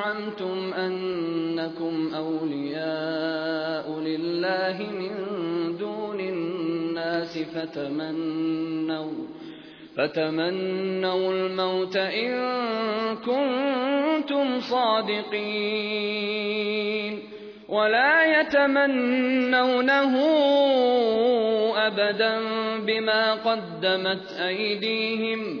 زعمتم أنكم أولياء لله من دون الناس فتمنوا فتمنوا الموت إن كنتم صادقين. ولا يتمنونه أبدا بما قدمت أيديهم.